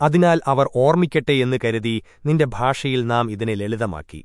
അതിനാൽ അവർ ഓർമ്മിക്കട്ടെ എന്ന് കരുതി നിന്റെ ഭാഷയിൽ നാം ഇതിനെ ലളിതമാക്കി.